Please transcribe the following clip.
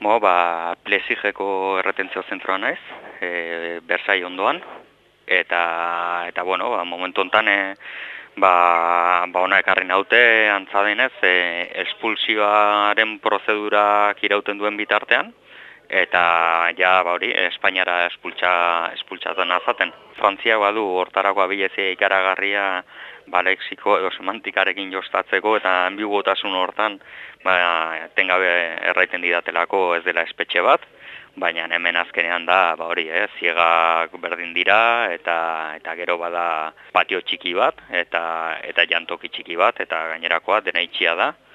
Mo, ba, plezigeko erretentzio zentroa naiz, e, Bersai ondoan, eta, eta bueno, ba, momentu ontan, e, ba, ba ona ekarri naute antzadenez, e, espulsioaren prozedurak irauten duen bitartean, eta ja, ba hori, Espainiara espultsa, espultsatzen azaten. Frantzia badu hortarako abilezia ikaragarria ba, lexiko edo semantikarekin jostatzeko eta ambiguotasun hortan ba, tengabe erraiten didatelako ez dela espetxe bat, baina hemen azkenean da ba hori, eh, ziegak berdin dira eta eta gero bada patio txiki bat eta eta jantoki txiki bat eta gainerakoa dena itxia da.